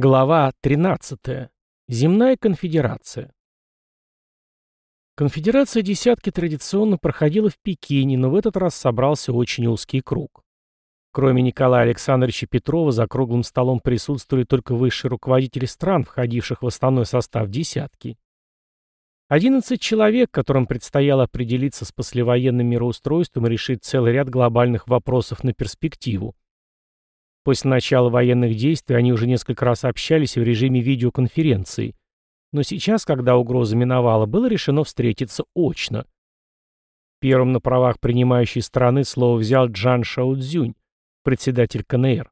Глава 13. Земная конфедерация. Конфедерация «десятки» традиционно проходила в Пекине, но в этот раз собрался очень узкий круг. Кроме Николая Александровича Петрова, за круглым столом присутствовали только высшие руководители стран, входивших в основной состав «десятки». 11 человек, которым предстояло определиться с послевоенным мироустройством и решить целый ряд глобальных вопросов на перспективу. После начала военных действий они уже несколько раз общались в режиме видеоконференции. Но сейчас, когда угроза миновала, было решено встретиться очно. Первым на правах принимающей страны слово взял Джан Шаудзюнь, председатель КНР.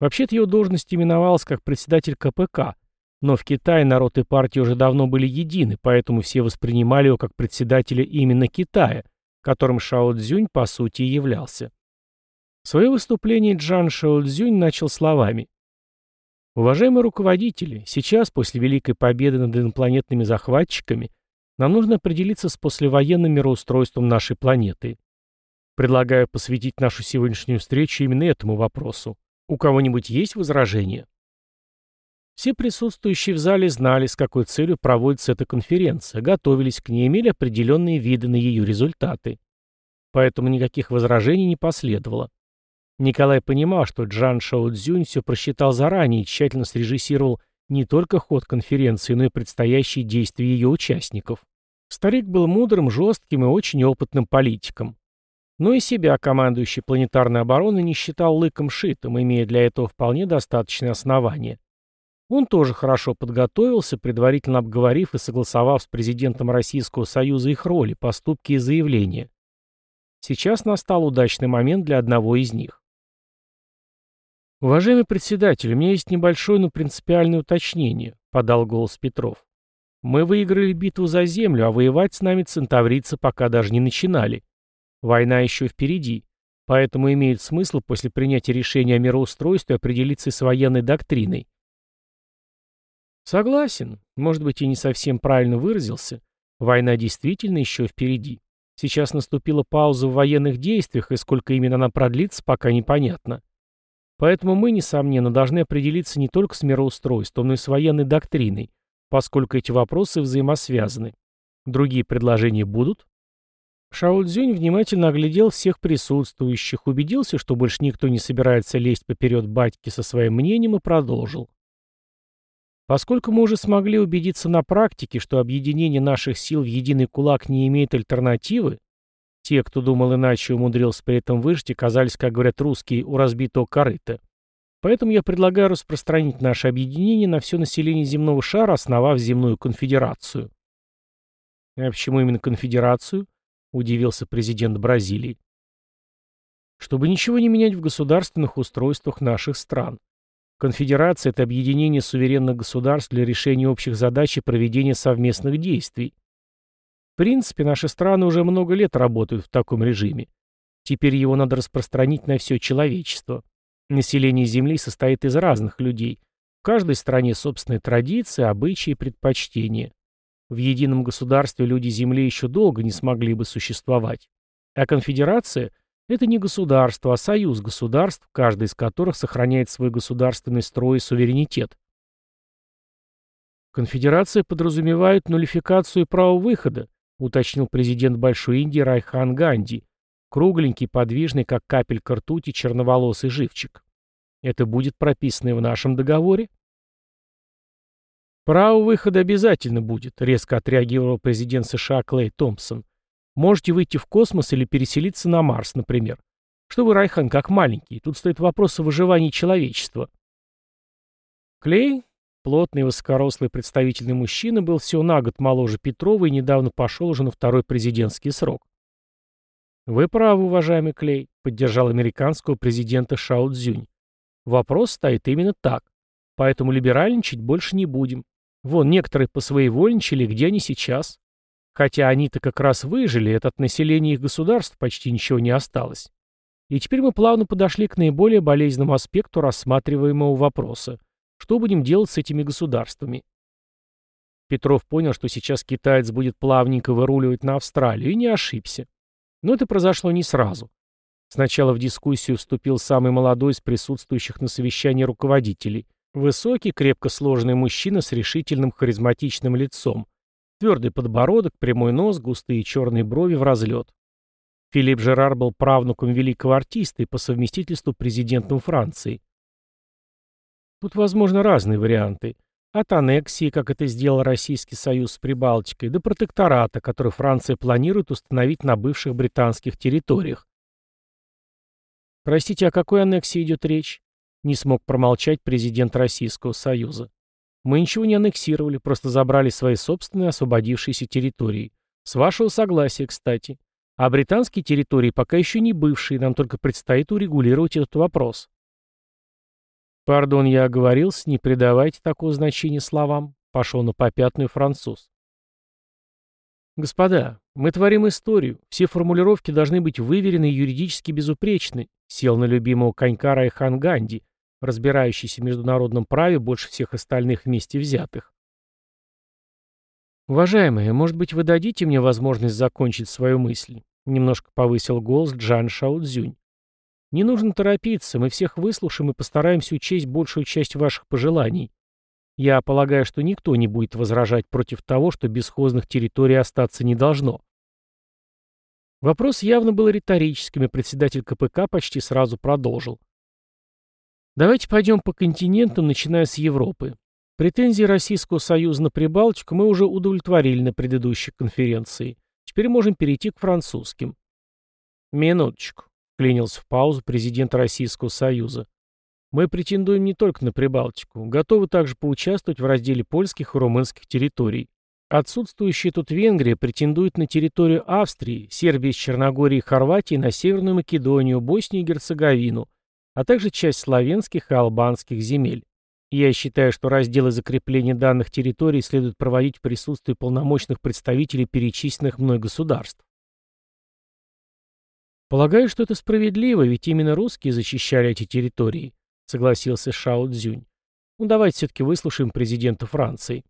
Вообще-то его должность именовалась как председатель КПК, но в Китае народ и партия уже давно были едины, поэтому все воспринимали его как председателя именно Китая, которым Шао по сути и являлся. Свое выступление Джан Шаолцзюнь начал словами. «Уважаемые руководители, сейчас, после Великой Победы над инопланетными захватчиками, нам нужно определиться с послевоенным мироустройством нашей планеты. Предлагаю посвятить нашу сегодняшнюю встречу именно этому вопросу. У кого-нибудь есть возражения?» Все присутствующие в зале знали, с какой целью проводится эта конференция, готовились к ней, имели определенные виды на ее результаты. Поэтому никаких возражений не последовало. Николай понимал, что Джан Шоу Цзюнь все просчитал заранее и тщательно срежиссировал не только ход конференции, но и предстоящие действия ее участников. Старик был мудрым, жестким и очень опытным политиком. Но и себя командующий планетарной обороной не считал лыком шитым, имея для этого вполне достаточные основания. Он тоже хорошо подготовился, предварительно обговорив и согласовав с президентом Российского Союза их роли, поступки и заявления. Сейчас настал удачный момент для одного из них. «Уважаемый председатель, у меня есть небольшое, но принципиальное уточнение», — подал голос Петров. «Мы выиграли битву за землю, а воевать с нами центаврийцы пока даже не начинали. Война еще впереди, поэтому имеет смысл после принятия решения о мироустройстве определиться с военной доктриной». «Согласен. Может быть, и не совсем правильно выразился. Война действительно еще впереди. Сейчас наступила пауза в военных действиях, и сколько именно она продлится, пока непонятно. Поэтому мы, несомненно, должны определиться не только с мироустройством, но и с военной доктриной, поскольку эти вопросы взаимосвязаны. Другие предложения будут? Цзюнь внимательно оглядел всех присутствующих, убедился, что больше никто не собирается лезть поперед батьки со своим мнением и продолжил. Поскольку мы уже смогли убедиться на практике, что объединение наших сил в единый кулак не имеет альтернативы, те, кто думал иначе умудрился при этом выжить, оказались, как говорят русские, у разбитого корыта. Поэтому я предлагаю распространить наше объединение на все население земного шара, основав земную конфедерацию. А почему именно конфедерацию? Удивился президент Бразилии. Чтобы ничего не менять в государственных устройствах наших стран. Конфедерация – это объединение суверенных государств для решения общих задач и проведения совместных действий. В принципе, наши страны уже много лет работают в таком режиме. Теперь его надо распространить на все человечество. Население Земли состоит из разных людей. В каждой стране собственные традиции, обычаи и предпочтения. В едином государстве люди Земли еще долго не смогли бы существовать. А конфедерация – это не государство, а союз государств, каждый из которых сохраняет свой государственный строй и суверенитет. Конфедерация подразумевает нулификацию права выхода, уточнил президент Большой Индии Райхан Ганди, кругленький, подвижный, как капелька ртути, черноволосый живчик. Это будет прописано и в нашем договоре? Право выхода обязательно будет, резко отреагировал президент США Клей Томпсон. Можете выйти в космос или переселиться на Марс, например. Что вы, Райхан, как маленький? Тут стоит вопрос о выживании человечества. Клей, Плотный, высокорослый представительный мужчина был всего на год моложе Петрова и недавно пошел уже на второй президентский срок. «Вы правы, уважаемый Клей», — поддержал американского президента Шао Цзюнь. «Вопрос стоит именно так. Поэтому либеральничать больше не будем. Вон, некоторые посвоевольничали, где они сейчас? Хотя они-то как раз выжили, и от населения их государств почти ничего не осталось. И теперь мы плавно подошли к наиболее болезненному аспекту рассматриваемого вопроса — что будем делать с этими государствами? Петров понял, что сейчас китаец будет плавненько выруливать на Австралию, и не ошибся. Но это произошло не сразу. Сначала в дискуссию вступил самый молодой из присутствующих на совещании руководителей, Высокий, крепко сложенный мужчина с решительным харизматичным лицом. Твердый подбородок, прямой нос, густые черные брови в разлет. Филипп Жерар был правнуком великого артиста и по совместительству президентом Франции. Тут возможны разные варианты. От аннексии, как это сделал Российский Союз с Прибалтикой, до протектората, который Франция планирует установить на бывших британских территориях. Простите, о какой аннексии идет речь? Не смог промолчать президент Российского Союза. Мы ничего не аннексировали, просто забрали свои собственные освободившиеся территории. С вашего согласия, кстати. А британские территории пока еще не бывшие, нам только предстоит урегулировать этот вопрос. Пардон, я оговорился, не придавайте такого значения словам. Пошел на попятную француз. Господа, мы творим историю. Все формулировки должны быть выверены и юридически безупречны. Сел на любимого конька Райхан Ганди, разбирающийся в международном праве больше всех остальных вместе взятых. «Уважаемые, может быть, вы дадите мне возможность закончить свою мысль?» Немножко повысил голос Джан Шаудзюнь. «Не нужно торопиться, мы всех выслушаем и постараемся учесть большую часть ваших пожеланий. Я полагаю, что никто не будет возражать против того, что бесхозных территорий остаться не должно». Вопрос явно был риторическим, и председатель КПК почти сразу продолжил. Давайте пойдем по континентам, начиная с Европы. Претензии Российского Союза на Прибалтику мы уже удовлетворили на предыдущей конференции. Теперь можем перейти к французским. Минуточку, клянился в паузу президент Российского Союза. Мы претендуем не только на Прибалтику, готовы также поучаствовать в разделе польских и румынских территорий. Отсутствующая тут Венгрия претендует на территорию Австрии, Сербии с Черногорией и Хорватией на Северную Македонию, Боснию и Герцеговину, а также часть славянских и албанских земель. Я считаю, что разделы закрепления данных территорий следует проводить в присутствии полномочных представителей перечисленных мной государств. Полагаю, что это справедливо, ведь именно русские защищали эти территории, согласился Шао Цзюнь. Ну давайте все-таки выслушаем президента Франции.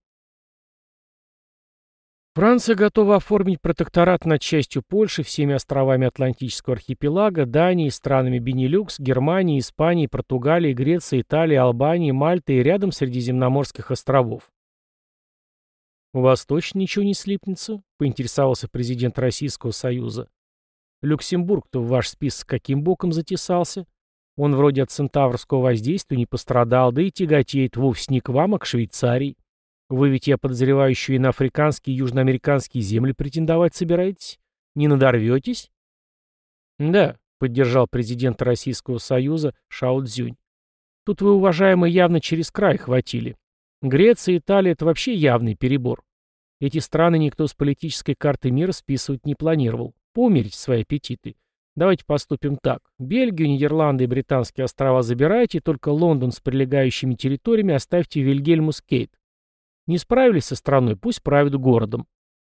Франция готова оформить протекторат над частью Польши, всеми островами Атлантического архипелага, Данией, странами Бенилюкс, Германией, Испанией, Португалией, Грецией, Италией, Албанией, Мальтой и рядом Средиземноморских островов. «У вас точно ничего не слипнется?» — поинтересовался президент Российского Союза. «Люксембург-то в ваш список каким боком затесался? Он вроде от центаврского воздействия не пострадал, да и тяготеет вовсе не к вам, а к Швейцарии». Вы ведь, я подозреваю, еще и на африканские и южноамериканские земли претендовать собираетесь? Не надорветесь? Да, поддержал президент Российского Союза Шао Цзюнь. Тут вы, уважаемые, явно через край хватили. Греция и Италия — это вообще явный перебор. Эти страны никто с политической карты мира списывать не планировал. Поумерить свои аппетиты. Давайте поступим так. Бельгию, Нидерланды и Британские острова забирайте, только Лондон с прилегающими территориями оставьте Вильгельмус Кейт. Не справились со страной, пусть правят городом.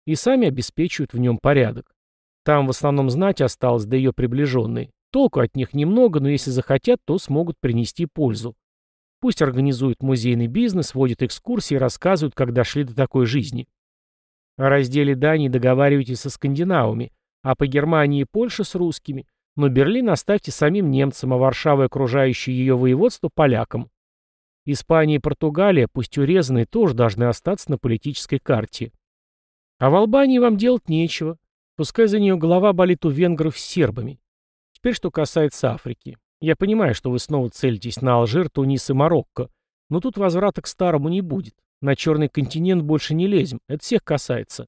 И сами обеспечивают в нем порядок. Там в основном знать осталось, да ее приближенные. Толку от них немного, но если захотят, то смогут принести пользу. Пусть организуют музейный бизнес, водят экскурсии и рассказывают, как дошли до такой жизни. О разделе Дании договаривайтесь со скандинавами, а по Германии и Польше с русскими. Но Берлин оставьте самим немцам, а Варшаву и окружающее ее воеводство полякам. Испания и Португалия, пусть урезанные, тоже должны остаться на политической карте. А в Албании вам делать нечего. Пускай за нее голова болит у венгров с сербами. Теперь что касается Африки. Я понимаю, что вы снова целитесь на Алжир, Тунис и Марокко, но тут возврата к старому не будет. На черный континент больше не лезем, это всех касается.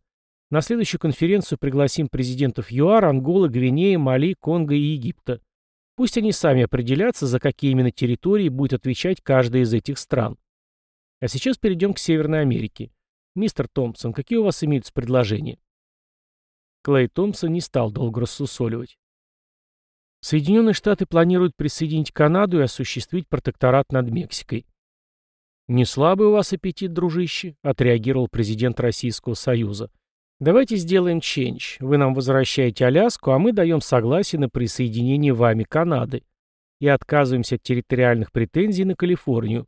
На следующую конференцию пригласим президентов ЮАР, Анголы, Гвинеи, Мали, Конго и Египта. Пусть они сами определятся, за какие именно территории будет отвечать каждая из этих стран. А сейчас перейдем к Северной Америке. Мистер Томпсон, какие у вас имеются предложения? Клей Томпсон не стал долго рассусоливать. Соединенные Штаты планируют присоединить Канаду и осуществить протекторат над Мексикой. «Не слабый у вас аппетит, дружище», — отреагировал президент Российского Союза. Давайте сделаем ченч. Вы нам возвращаете Аляску, а мы даем согласие на присоединение вами Канады и отказываемся от территориальных претензий на Калифорнию.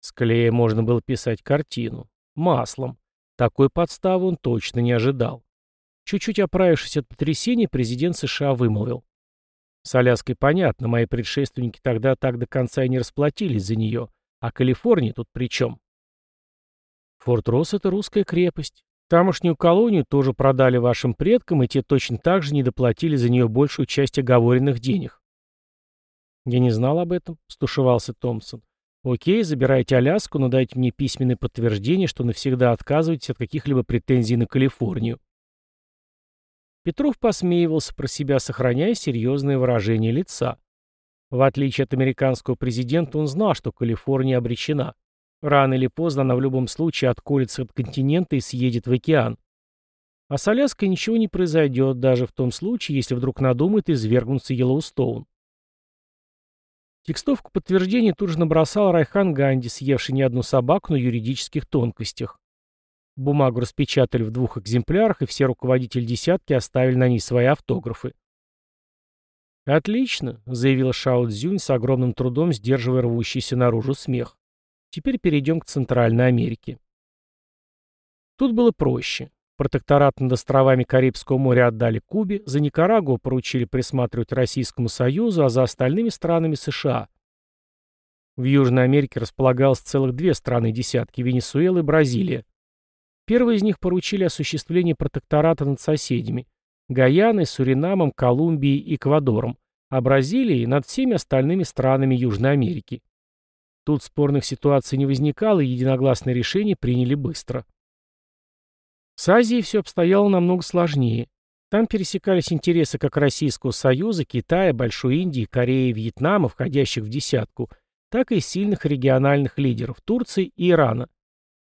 С клея можно было писать картину. Маслом. Такой подставы он точно не ожидал. Чуть-чуть оправившись от потрясения, президент США вымолвил. С Аляской понятно, мои предшественники тогда так до конца и не расплатились за нее. А Калифорния тут при чем? Форт Росс — это русская крепость. Тамошнюю колонию тоже продали вашим предкам, и те точно так же не доплатили за нее большую часть оговоренных денег. Я не знал об этом, стушевался Томпсон. Окей, забирайте Аляску, но дайте мне письменное подтверждение, что навсегда отказываетесь от каких-либо претензий на Калифорнию. Петров посмеивался про себя, сохраняя серьезное выражение лица. В отличие от американского президента, он знал, что Калифорния обречена. Рано или поздно она в любом случае отколется от континента и съедет в океан. А с Аляской ничего не произойдет, даже в том случае, если вдруг надумает извергнуться Йеллоустоун. Текстовку подтверждения тут же набросал Райхан Ганди, съевший не одну собаку на юридических тонкостях. Бумагу распечатали в двух экземплярах, и все руководители десятки оставили на ней свои автографы. «Отлично», — заявила Шао Цзюнь с огромным трудом, сдерживая рвущийся наружу смех. «Теперь перейдем к Центральной Америке». Тут было проще. Протекторат над островами Карибского моря отдали Кубе, за Никарагуа поручили присматривать Российскому Союзу, а за остальными странами США. В Южной Америке располагалось целых две страны десятки – Венесуэла и Бразилия. Первые из них поручили осуществление протектората над соседями – Гаяной, Суринамом, Колумбией и Эквадором, а Бразилией – над всеми остальными странами Южной Америки. Тут спорных ситуаций не возникало, и единогласное решение приняли быстро. С Азией все обстояло намного сложнее. Там пересекались интересы как Российского Союза, Китая, Большой Индии, Кореи и Вьетнама, входящих в десятку, так и сильных региональных лидеров Турции и Ирана.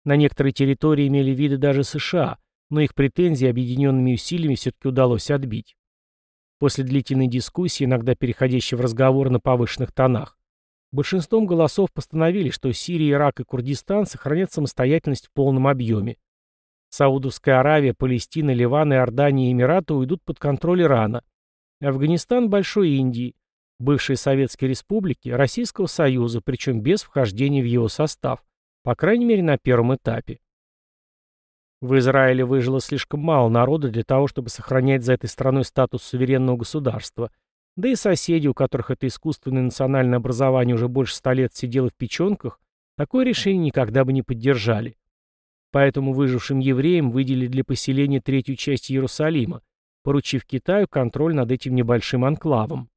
На некоторые территории имели виды даже США, но их претензии объединенными усилиями все-таки удалось отбить. После длительной дискуссии, иногда переходящей в разговор на повышенных тонах, большинством голосов постановили, что Сирия, Ирак и Курдистан сохранят самостоятельность в полном объеме. Саудовская Аравия, Палестина, Ливан, Иордания и Эмираты уйдут под контроль Ирана. Афганистан – Большой Индии, бывшие Советские Республики, Российского Союза, причем без вхождения в его состав. По крайней мере, на первом этапе. В Израиле выжило слишком мало народа для того, чтобы сохранять за этой страной статус суверенного государства. Да и соседи, у которых это искусственное национальное образование уже больше ста лет сидело в печенках, такое решение никогда бы не поддержали. Поэтому выжившим евреям выделили для поселения третью часть Иерусалима, поручив Китаю контроль над этим небольшим анклавом.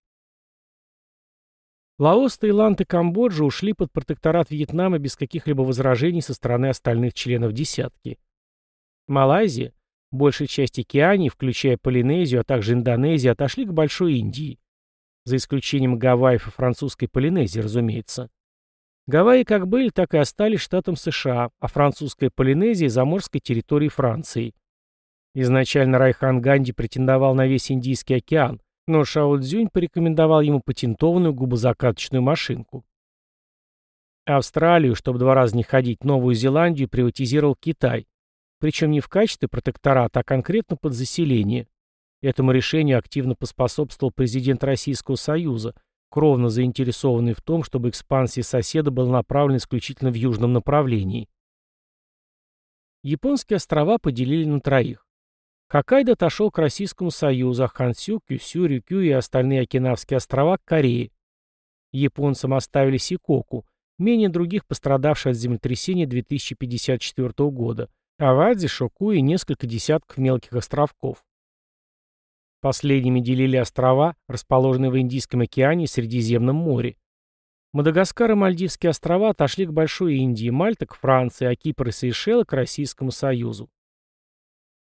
Лаос, Таиланд и Камбоджа ушли под протекторат Вьетнама без каких-либо возражений со стороны остальных членов «десятки». Малайзия, большая часть Океании, включая Полинезию, а также Индонезию, отошли к Большой Индии. За исключением Гавайев и французской Полинезии, разумеется. Гавайи как были, так и остались штатом США, а французская Полинезия – заморской территорией Франции. Изначально Райхан Ганди претендовал на весь Индийский океан, но Шао Цзюнь порекомендовал ему патентованную губозакаточную машинку. Австралию, чтобы два раза не ходить, Новую Зеландию приватизировал Китай, причем не в качестве протектората, а конкретно под заселение. Этому решению активно поспособствовал президент Российского Союза, кровно заинтересованный в том, чтобы экспансия соседа была направлена исключительно в южном направлении. Японские острова поделили на троих. Хоккайдо отошел к Российскому Союзу, а Хансю, Кюсю, Рюкю и остальные Окинавские острова к Корее. Японцам оставили Сикоку, менее других пострадавших от землетрясения 2054 года, Авадзи, Шоку и несколько десятков мелких островков. Последними делили острова, расположенные в Индийском океане и Средиземном море. Мадагаскар и Мальдивские острова отошли к Большой Индии, Мальта к Франции, а Кипр и Сейшелы к Российскому Союзу.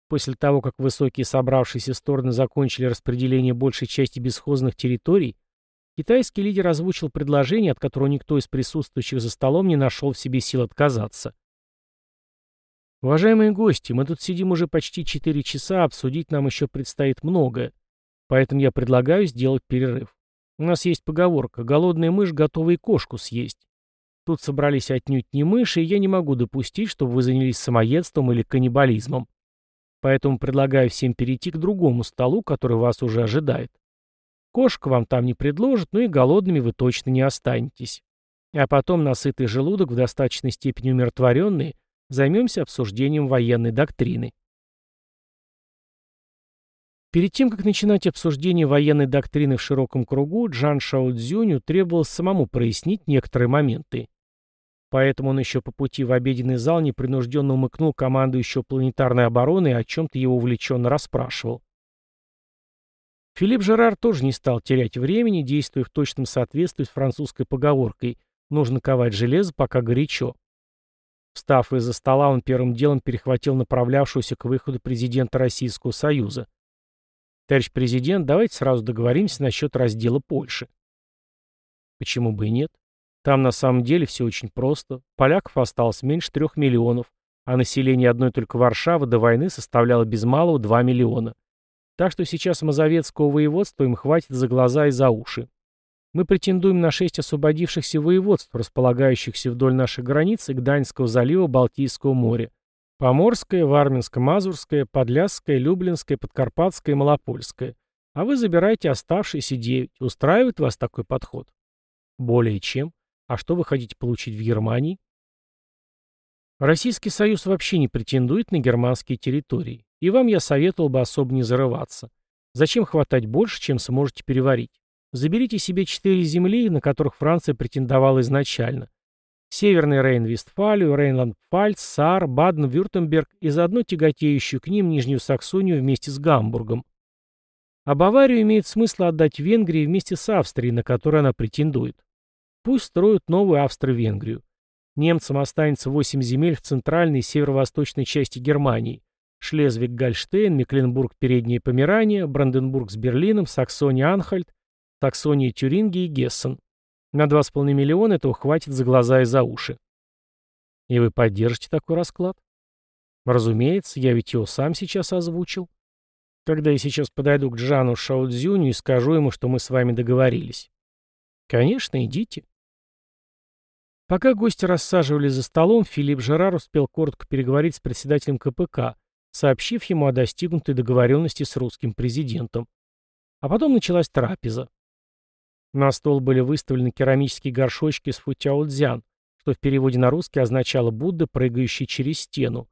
После того, как высокие собравшиеся стороны закончили распределение большей части бесхозных территорий, китайский лидер озвучил предложение, от которого никто из присутствующих за столом не нашел в себе сил отказаться. «Уважаемые гости, мы тут сидим уже почти 4 часа, обсудить нам еще предстоит многое, поэтому я предлагаю сделать перерыв. У нас есть поговорка «голодная мышь готова и кошку съесть». Тут собрались отнюдь не мыши, и я не могу допустить, чтобы вы занялись самоедством или каннибализмом. Поэтому предлагаю всем перейти к другому столу, который вас уже ожидает. Кошка вам там не предложит, но и голодными вы точно не останетесь. А потом, насытый желудок, в достаточной степени умиротворенный, займемся обсуждением военной доктрины. Перед тем, как начинать обсуждение военной доктрины в широком кругу, Джан Шао Цзюню требовалось самому прояснить некоторые моменты. Поэтому он еще по пути в обеденный зал непринужденно умыкнул командующего планетарной обороны и о чем-то его увлеченно расспрашивал. Филипп Жерар тоже не стал терять времени, действуя в точном соответствии с французской поговоркой «нужно ковать железо, пока горячо». Встав из-за стола, он первым делом перехватил направлявшегося к выходу президента Российского Союза. «Товарищ президент, давайте сразу договоримся насчет раздела Польши». Почему бы и нет? Там на самом деле все очень просто. Поляков осталось меньше трех миллионов, а население одной только Варшавы до войны составляло без малого 2 миллиона. Так что сейчас Мазовецкого воеводства им хватит за глаза и за уши. Мы претендуем на шесть освободившихся воеводств, располагающихся вдоль нашей границы Гданьского залива Балтийского моря. Поморское, Варминско-Мазурское, Подлясское, Люблинское, Подкарпатское и Малопольское. А вы забираете оставшиеся девять. Устраивает вас такой подход? Более чем. А что вы хотите получить в Германии? Российский Союз вообще не претендует на германские территории. И вам я советовал бы особо не зарываться. Зачем хватать больше, чем сможете переварить? Заберите себе четыре земли, на которых Франция претендовала изначально. Северный Рейн-Вестфалию, Рейнланд-Пфальц, Саар, Баден-Вюртемберг и заодно тяготеющую к ним Нижнюю Саксонию вместе с Гамбургом. А Баварию имеет смысл отдать Венгрии вместе с Австрией, на которую она претендует. Пусть строят новую Австро-Венгрию. Немцам останется 8 земель в центральной и северо-восточной части Германии. Шлезвиг-Гольштейн, Мекленбург-Передняя Померания, Бранденбург с Берлином, Саксония-Анхальт, Саксония-Тюрингия и Гессен. На 2,5 миллиона этого хватит за глаза и за уши. И вы поддержите такой расклад? Разумеется, я ведь его сам сейчас озвучил. Когда я сейчас подойду к Джану Шаудзюню и скажу ему, что мы с вами договорились. Конечно, идите. Пока гости рассаживались за столом, Филипп Жерар успел коротко переговорить с председателем КПК, сообщив ему о достигнутой договоренности с русским президентом. А потом началась трапеза. На стол были выставлены керамические горшочки с футяодзян, что в переводе на русский означало «Будда, прыгающий через стену»,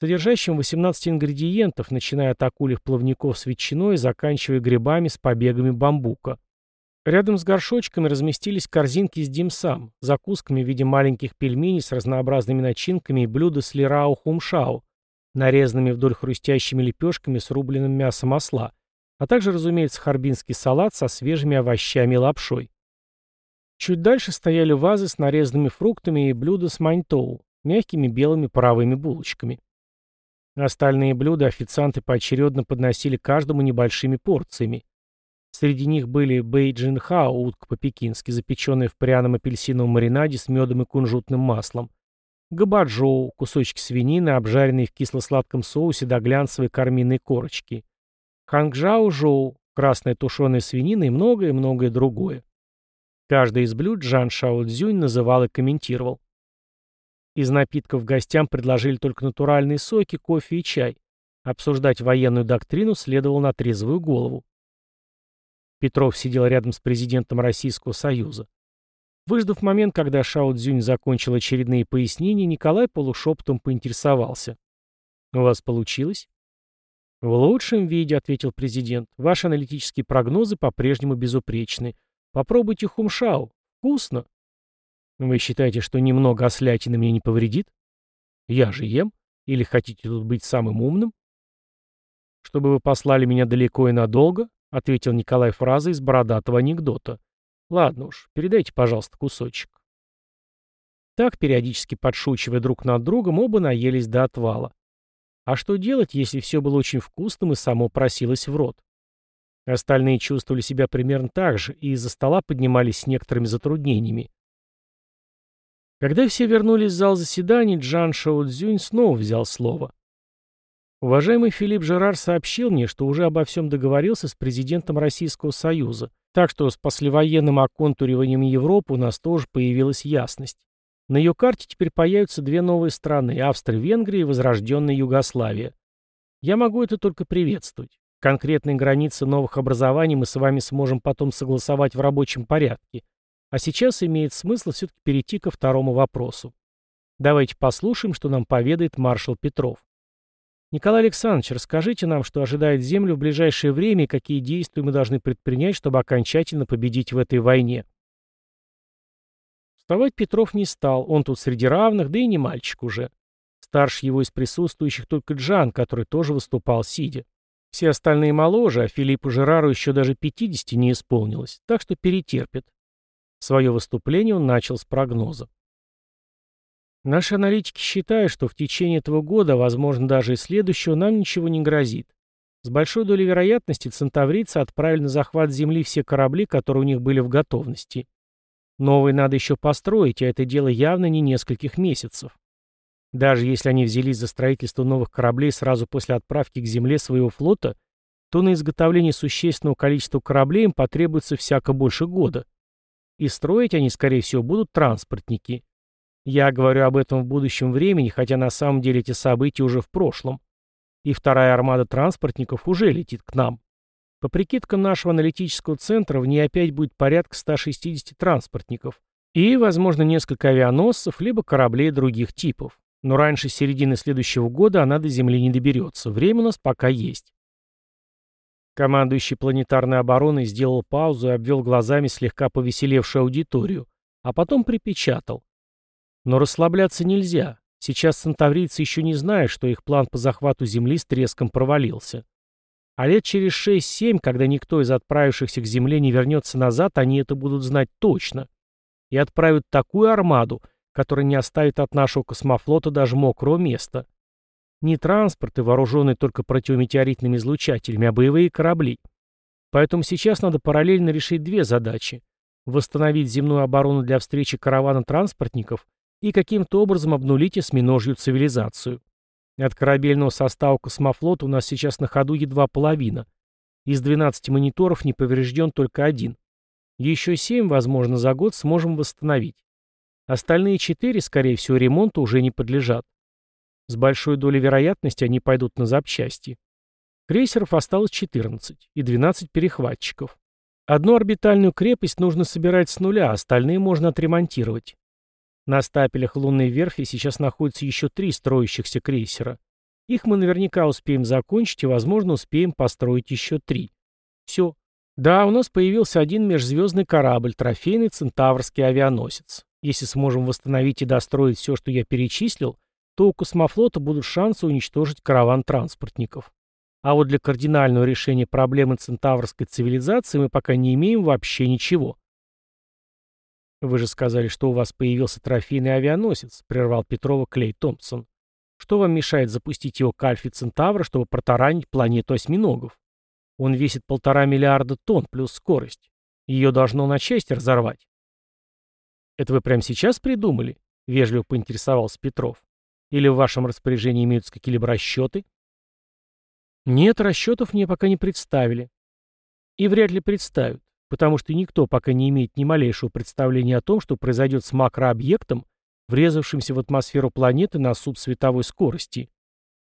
содержащим 18 ингредиентов, начиная от акульих плавников с ветчиной и заканчивая грибами с побегами бамбука. Рядом с горшочками разместились корзинки с димсам, закусками в виде маленьких пельменей с разнообразными начинками и блюда с лирау хумшау, нарезанными вдоль хрустящими лепешками с рубленым мясом осла, а также, разумеется, харбинский салат со свежими овощами и лапшой. Чуть дальше стояли вазы с нарезанными фруктами и блюда с маньтоу, мягкими белыми паровыми булочками. Остальные блюда официанты поочередно подносили каждому небольшими порциями. Среди них были бейджинхао, утка по-пекински, запеченная в пряном апельсиновом маринаде с медом и кунжутным маслом, габаджоу, кусочки свинины, обжаренные в кисло-сладком соусе до глянцевой карминной корочки, хангжао-жоу, красная тушеная свинина и многое-многое другое. Каждое из блюд Джан Шао Цзюнь называл и комментировал. Из напитков гостям предложили только натуральные соки, кофе и чай. Обсуждать военную доктрину следовало на трезвую голову. Петров сидел рядом с президентом Российского Союза. Выждав момент, когда Шао Цзюнь закончил очередные пояснения, Николай полушепотом поинтересовался. «У вас получилось?» «В лучшем виде», — ответил президент. «Ваши аналитические прогнозы по-прежнему безупречны. Попробуйте хумшау. Вкусно». «Вы считаете, что немного ослятины мне не повредит?» «Я же ем. Или хотите тут быть самым умным?» «Чтобы вы послали меня далеко и надолго?» — ответил Николай фразой из бородатого анекдота. «Ладно уж, передайте, пожалуйста, кусочек». Так, периодически подшучивая друг над другом, оба наелись до отвала. А что делать, если все было очень вкусным и само просилось в рот? Остальные чувствовали себя примерно так же и из-за стола поднимались с некоторыми затруднениями. Когда все вернулись в зал заседаний, Джан Шоу Цзюнь снова взял слово. Уважаемый Филипп Жерар сообщил мне, что уже обо всем договорился с президентом Российского Союза, так что с послевоенным оконтуриванием Европы у нас тоже появилась ясность. На ее карте теперь появятся две новые страны – Австро-Венгрия и возрожденная Югославия. Я могу это только приветствовать. Конкретные границы новых образований мы с вами сможем потом согласовать в рабочем порядке. А сейчас имеет смысл все-таки перейти ко второму вопросу. Давайте послушаем, что нам поведает маршал Петров. Николай Александрович, расскажите нам, что ожидает Землю в ближайшее время и какие действия мы должны предпринять, чтобы окончательно победить в этой войне. Вставать Петров не стал, он тут среди равных, да и не мальчик уже. Старше его из присутствующих только Джан, который тоже выступал сидя. Все остальные моложе, а Филиппу Жерару еще даже 50 не исполнилось, так что перетерпит. Свое выступление он начал с прогноза. Наши аналитики считают, что в течение этого года, возможно даже и следующего, нам ничего не грозит. С большой долей вероятности центаврийцы отправили на захват Земли все корабли, которые у них были в готовности. Новые надо еще построить, а это дело явно не нескольких месяцев. Даже если они взялись за строительство новых кораблей сразу после отправки к Земле своего флота, то на изготовление существенного количества кораблей им потребуется всяко больше года. И строить они, скорее всего, будут транспортники. Я говорю об этом в будущем времени, хотя на самом деле эти события уже в прошлом. И вторая армада транспортников уже летит к нам. По прикидкам нашего аналитического центра, в ней опять будет порядка 160 транспортников. И, возможно, несколько авианосцев, либо кораблей других типов. Но раньше середины следующего года она до Земли не доберется. Время у нас пока есть. Командующий планетарной обороной сделал паузу и обвел глазами слегка повеселевшую аудиторию, а потом припечатал. Но расслабляться нельзя. Сейчас центаврийцы еще не знают, что их план по захвату Земли с треском провалился. А лет через 6-7, когда никто из отправившихся к Земле не вернется назад, они это будут знать точно. И отправят такую армаду, которая не оставит от нашего космофлота даже мокрого места. Не транспорты, вооруженные только противометеоритными излучателями, а боевые корабли. Поэтому сейчас надо параллельно решить две задачи. Восстановить земную оборону для встречи каравана транспортников и каким-то образом обнулить осьминожью цивилизацию. От корабельного состава космофлота у нас сейчас на ходу едва половина. Из 12 мониторов не поврежден только один. Еще 7, возможно, за год сможем восстановить. Остальные четыре, скорее всего, ремонту уже не подлежат. С большой долей вероятности они пойдут на запчасти. Крейсеров осталось 14 и 12 перехватчиков. Одну орбитальную крепость нужно собирать с нуля, остальные можно отремонтировать. На стапелях лунной верфи сейчас находятся еще три строящихся крейсера. Их мы наверняка успеем закончить и, возможно, успеем построить еще три. Все. Да, у нас появился один межзвездный корабль, трофейный центаврский авианосец. Если сможем восстановить и достроить все, что я перечислил, то у космофлота будут шансы уничтожить караван транспортников. А вот для кардинального решения проблемы центаврской цивилизации мы пока не имеем вообще ничего. «Вы же сказали, что у вас появился трофейный авианосец», — прервал Петрова Клей Томпсон. «Что вам мешает запустить его к Альфе Центавра, чтобы протаранить планету осьминогов? Он весит полтора миллиарда тонн плюс скорость. Ее должно на части разорвать». «Это вы прямо сейчас придумали?» — вежливо поинтересовался Петров. «Или в вашем распоряжении имеются какие-либо расчеты?» «Нет, расчетов мне пока не представили. И вряд ли представят, потому что никто пока не имеет ни малейшего представления о том, что произойдет с макрообъектом, врезавшимся в атмосферу планеты на субсветовой скорости.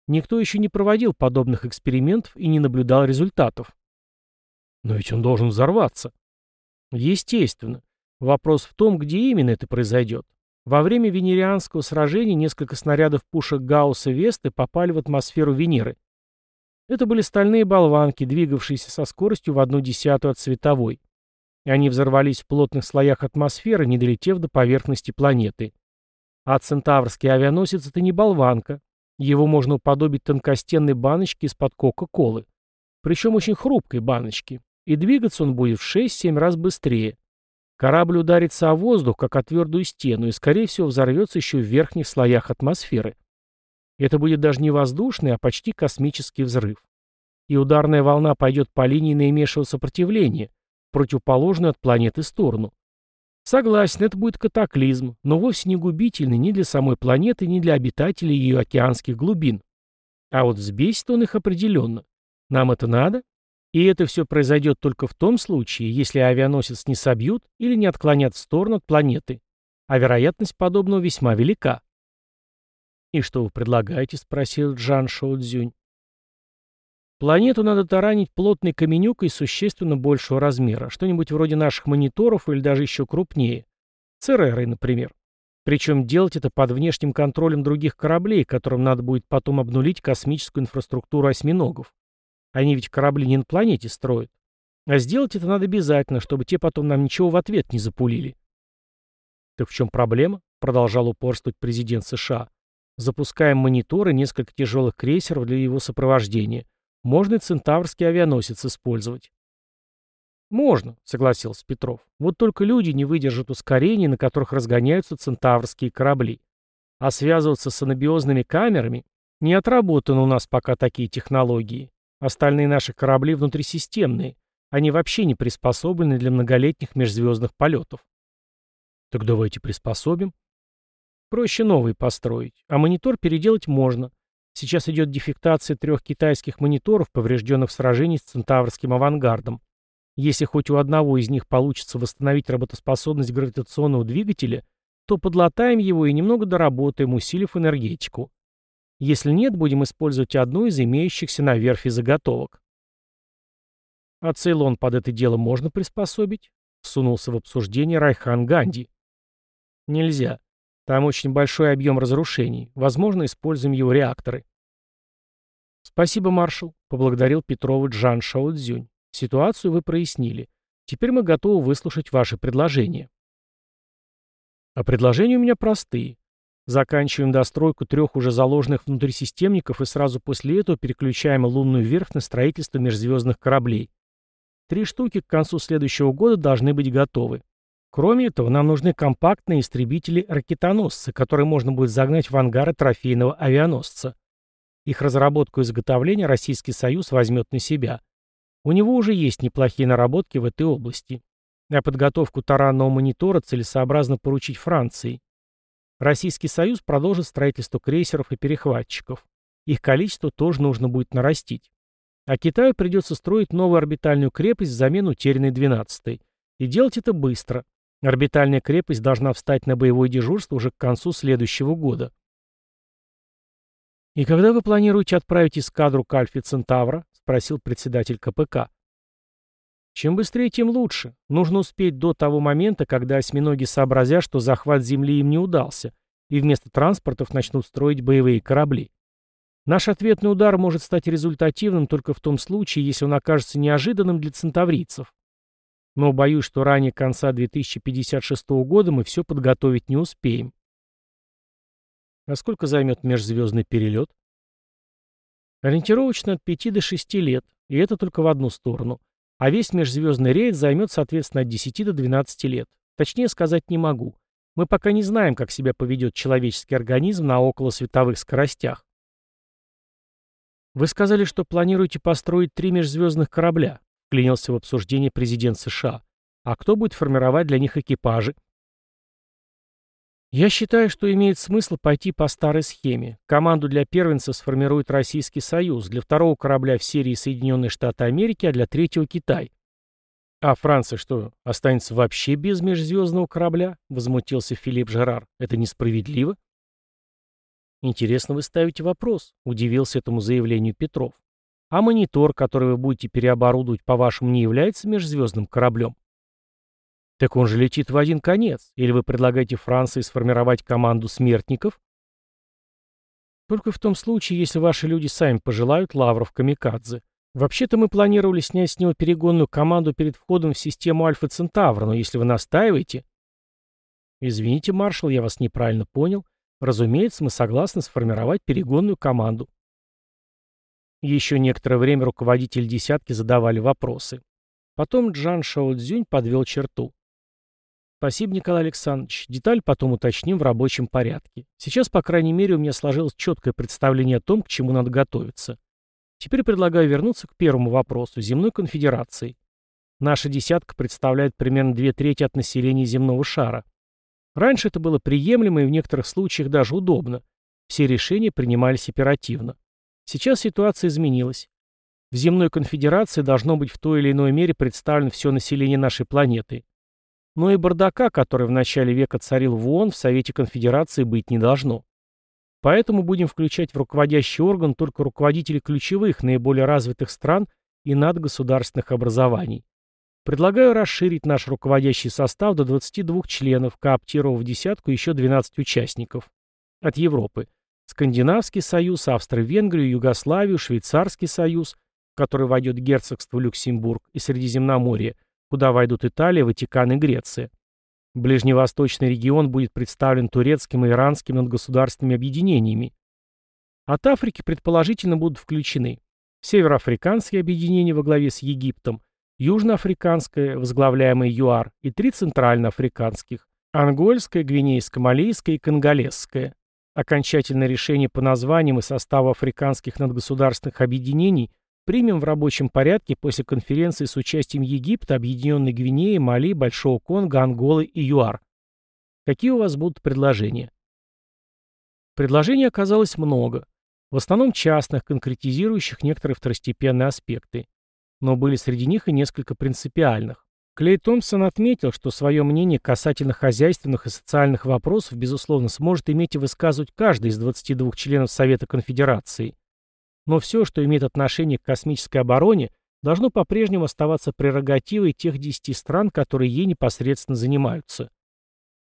Никто еще не проводил подобных экспериментов и не наблюдал результатов. Но ведь он должен взорваться. Естественно. Вопрос в том, где именно это произойдет. Во время венерианского сражения несколько снарядов пушек Гаусса-Весты попали в атмосферу Венеры. Это были стальные болванки, двигавшиеся со скоростью в одну десятую от световой. Они взорвались в плотных слоях атмосферы, не долетев до поверхности планеты. А центаврский авианосец — это не болванка. Его можно уподобить тонкостенной баночке из-под Кока-Колы. Причем очень хрупкой баночки. И двигаться он будет в 6-7 раз быстрее. Корабль ударится о воздух, как о твердую стену, и, скорее всего, взорвется еще в верхних слоях атмосферы. Это будет даже не воздушный, а почти космический взрыв. И ударная волна пойдет по линии наименьшего сопротивления, противоположную от планеты сторону. Согласен, это будет катаклизм, но вовсе не губительный ни для самой планеты, ни для обитателей ее океанских глубин. А вот взбесит он их определенно. Нам это надо? И это все произойдет только в том случае, если авианосец не собьют или не отклонят в сторону от планеты. А вероятность подобного весьма велика. «И что вы предлагаете?» — спросил Джан Шоудзюнь. «Планету надо таранить плотной каменюкой существенно большего размера, что-нибудь вроде наших мониторов или даже еще крупнее. Церерой, например. Причем делать это под внешним контролем других кораблей, которым надо будет потом обнулить космическую инфраструктуру осьминогов. Они ведь корабли не на планете строят. А сделать это надо обязательно, чтобы те потом нам ничего в ответ не запулили. Так в чем проблема? Продолжал упорствовать президент США. Запускаем мониторы, несколько тяжелых крейсеров для его сопровождения. Можно и центаврский авианосец использовать. «Можно», — согласился Петров. «Вот только люди не выдержат ускорений, на которых разгоняются центаврские корабли. А связываться с анабиозными камерами не отработаны у нас пока такие технологии. Остальные наши корабли внутрисистемные. Они вообще не приспособлены для многолетних межзвездных полетов». «Так давайте приспособим». «Проще новые построить, а монитор переделать можно. Сейчас идет дефектация трех китайских мониторов, поврежденных в сражении с центаврским авангардом. Если хоть у одного из них получится восстановить работоспособность гравитационного двигателя, то подлатаем его и немного доработаем, усилив энергетику. Если нет, будем использовать одну из имеющихся на верфи заготовок. А Цейлон под это дело можно приспособить? Сунулся в обсуждение Райхан Ганди. Нельзя. Там очень большой объем разрушений. Возможно, используем его реакторы. Спасибо, маршал, поблагодарил Петрова Джан Шаудзюнь. Ситуацию вы прояснили. Теперь мы готовы выслушать ваши предложения. А предложения у меня простые. Заканчиваем достройку трех уже заложенных внутрисистемников и сразу после этого переключаем лунную верфь на строительство межзвездных кораблей. Три штуки к концу следующего года должны быть готовы. Кроме этого, нам нужны компактные истребители-ракетоносцы, которые можно будет загнать в ангары трофейного авианосца. Их разработку и изготовление Российский Союз возьмет на себя. У него уже есть неплохие наработки в этой области. А подготовку таранного монитора целесообразно поручить Франции. Российский Союз продолжит строительство крейсеров и перехватчиков. Их количество тоже нужно будет нарастить. А Китаю придется строить новую орбитальную крепость взамен утерянной 12-й. И делать это быстро. Орбитальная крепость должна встать на боевое дежурство уже к концу следующего года. «И когда вы планируете отправить эскадру к Альфе Центавра?» — спросил председатель КПК. «Чем быстрее, тем лучше. Нужно успеть до того момента, когда осьминоги сообразят, что захват Земли им не удался, и вместо транспортов начнут строить боевые корабли. Наш ответный удар может стать результативным только в том случае, если он окажется неожиданным для центаврийцев. Но боюсь, что ранее конца 2056 года мы все подготовить не успеем. А сколько займет межзвездный перелет? Ориентировочно от 5 до 6 лет, и это только в одну сторону. А весь межзвездный рейд займет, соответственно, от 10 до 12 лет. Точнее сказать не могу. Мы пока не знаем, как себя поведет человеческий организм на околосветовых скоростях. Вы сказали, что планируете построить три межзвездных корабля, вклинился в обсуждение президент США. А кто будет формировать для них экипажи? Я считаю, что имеет смысл пойти по старой схеме. Команду для первенца сформирует Российский Союз, для второго корабля в серии Соединенные Штаты Америки, а для третьего Китай. А Франция что, останется вообще без межзвездного корабля? Возмутился Филипп Жерар. Это несправедливо? Интересно вы ставите вопрос, удивился этому заявлению Петров. А монитор, который вы будете переоборудовать, по-вашему, не является межзвездным кораблем? Так он же летит в один конец. Или вы предлагаете Франции сформировать команду смертников? Только в том случае, если ваши люди сами пожелают лавров камикадзе. Вообще-то мы планировали снять с него перегонную команду перед входом в систему Альфа Центавра, но если вы настаиваете... Извините, маршал, я вас неправильно понял. Разумеется, мы согласны сформировать перегонную команду. Еще некоторое время руководители десятки задавали вопросы. Потом Джан Шао подвел черту. Спасибо, Николай Александрович. Деталь потом уточним в рабочем порядке. Сейчас, по крайней мере, у меня сложилось четкое представление о том, к чему надо готовиться. Теперь предлагаю вернуться к первому вопросу – земной конфедерации. Наша десятка представляет примерно две трети от населения земного шара. Раньше это было приемлемо и в некоторых случаях даже удобно. Все решения принимались оперативно. Сейчас ситуация изменилась. В земной конфедерации должно быть в той или иной мере представлено все население нашей планеты. Но и бардака, который в начале века царил в ООН, в Совете Конфедерации быть не должно. Поэтому будем включать в руководящий орган только руководителей ключевых, наиболее развитых стран и надгосударственных образований. Предлагаю расширить наш руководящий состав до 22 членов, кооптировав в десятку еще 12 участников. От Европы. Скандинавский союз, Австро-Венгрию, Югославию, Швейцарский союз, в который войдет герцогство Люксембург и Средиземноморье, куда войдут Италия, Ватикан и Греция. Ближневосточный регион будет представлен турецким и иранским надгосударственными объединениями. От Африки предположительно будут включены североафриканские объединения во главе с Египтом, южноафриканское, возглавляемое ЮАР, и три центральноафриканских – ангольское, гвинейско-малийское и конголезское. Окончательное решение по названиям и составу африканских надгосударственных объединений примем в рабочем порядке после конференции с участием Египта, Объединенной Гвинеи, Мали, Большого Конго, Анголы и ЮАР. Какие у вас будут предложения? Предложений оказалось много, в основном частных, конкретизирующих некоторые второстепенные аспекты. Но были среди них и несколько принципиальных. Клей Томпсон отметил, что свое мнение касательно хозяйственных и социальных вопросов, безусловно, сможет иметь и высказывать каждый из 22 членов Совета Конфедерации. Но все, что имеет отношение к космической обороне, должно по-прежнему оставаться прерогативой тех 10 стран, которые ей непосредственно занимаются.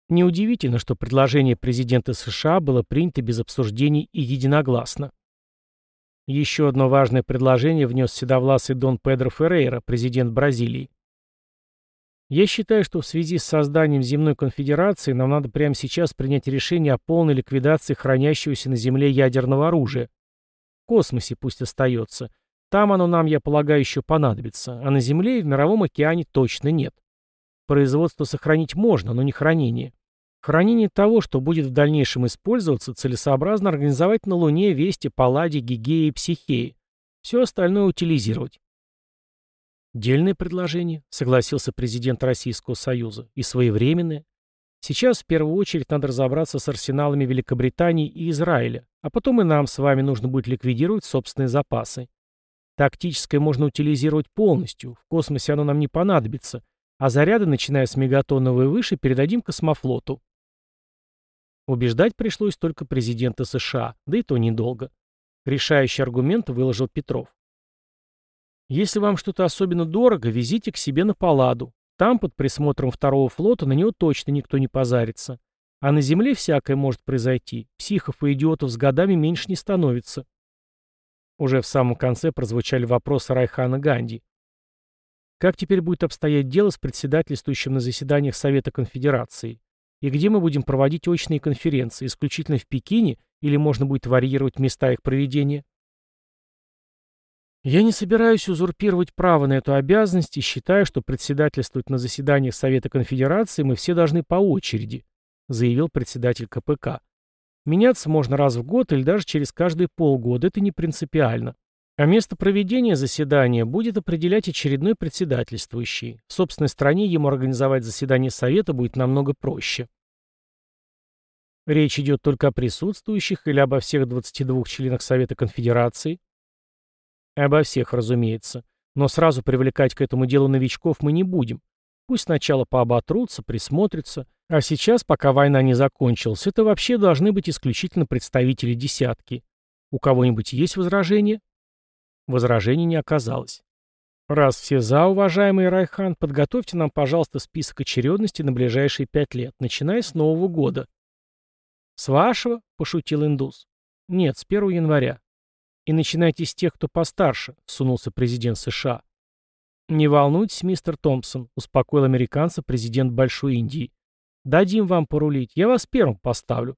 Неудивительно, что предложение президента США было принято без обсуждений и единогласно. Еще одно важное предложение внес седовласый Дон Педро Феррейра, президент Бразилии. Я считаю, что в связи с созданием земной конфедерации нам надо прямо сейчас принять решение о полной ликвидации хранящегося на Земле ядерного оружия. В космосе пусть остается. Там оно нам, я полагаю, еще понадобится, а на Земле и в Мировом океане точно нет. Производство сохранить можно, но не хранение. Хранение того, что будет в дальнейшем использоваться, целесообразно организовать на Луне, Весте, Палладе, Гигее и Психее. Все остальное утилизировать. Дельное предложение, согласился президент Российского Союза, и своевременное. Сейчас в первую очередь надо разобраться с арсеналами Великобритании и Израиля, а потом и нам с вами нужно будет ликвидировать собственные запасы. Тактическое можно утилизировать полностью, в космосе оно нам не понадобится, а заряды, начиная с мегатонного и выше, передадим космофлоту. Убеждать пришлось только президента США, да и то недолго. Решающий аргумент выложил Петров. Если вам что-то особенно дорого, везите к себе на паладу. Там, под присмотром второго флота, на него точно никто не позарится. А на земле всякое может произойти. Психов и идиотов с годами меньше не становится. Уже в самом конце прозвучали вопросы Райхана Ганди. Как теперь будет обстоять дело с председательствующим на заседаниях Совета Конфедерации? И где мы будем проводить очные конференции? Исключительно в Пекине? Или можно будет варьировать места их проведения? Я не собираюсь узурпировать право на эту обязанность и считаю, что председательствовать на заседаниях Совета Конфедерации мы все должны по очереди, заявил председатель КПК. Меняться можно раз в год или даже через каждые полгода, это не принципиально. А место проведения заседания будет определять очередной председательствующий. В собственной стране ему организовать заседание Совета будет намного проще. Речь идет только о присутствующих или обо всех 22 членах Совета Конфедерации? Обо всех, разумеется. Но сразу привлекать к этому делу новичков мы не будем. Пусть сначала пооботрутся, присмотрятся. А сейчас, пока война не закончилась, это вообще должны быть исключительно представители десятки. У кого-нибудь есть возражения? Возражений не оказалось. Раз все за, уважаемый Райхан, подготовьте нам, пожалуйста, список очередности на ближайшие пять лет, начиная с Нового года. С вашего? — пошутил индус. Нет, с 1 января. «И начинайте с тех, кто постарше», — сунулся президент США. «Не волнуйтесь, мистер Томпсон», — успокоил американца президент Большой Индии. «Дадим вам порулить. Я вас первым поставлю».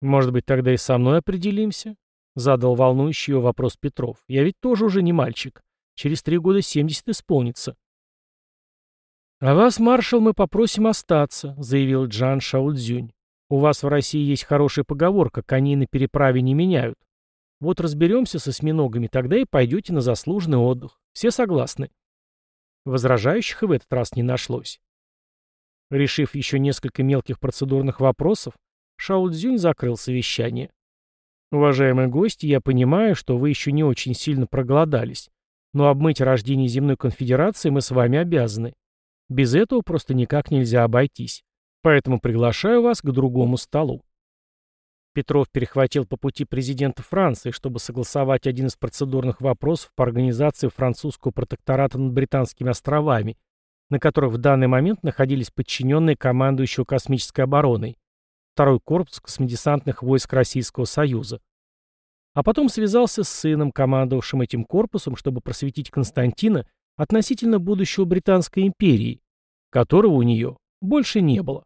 «Может быть, тогда и со мной определимся?» — задал волнующий его вопрос Петров. «Я ведь тоже уже не мальчик. Через три года семьдесят исполнится». «А вас, маршал, мы попросим остаться», — заявил Джан Шаудзюнь. «У вас в России есть хорошая поговорка «коней на переправе не меняют». Вот разберемся с осьминогами, тогда и пойдете на заслуженный отдых. Все согласны?» Возражающих и в этот раз не нашлось. Решив еще несколько мелких процедурных вопросов, Шао Цзюнь закрыл совещание. «Уважаемые гости, я понимаю, что вы еще не очень сильно проголодались, но обмыть рождение Земной Конфедерации мы с вами обязаны. Без этого просто никак нельзя обойтись. Поэтому приглашаю вас к другому столу». Петров перехватил по пути президента Франции, чтобы согласовать один из процедурных вопросов по организации французского протектората над Британскими островами, на которых в данный момент находились подчиненные командующего космической обороной, второй корпус космодесантных войск Российского Союза. А потом связался с сыном, командовавшим этим корпусом, чтобы просветить Константина относительно будущего Британской империи, которого у нее больше не было.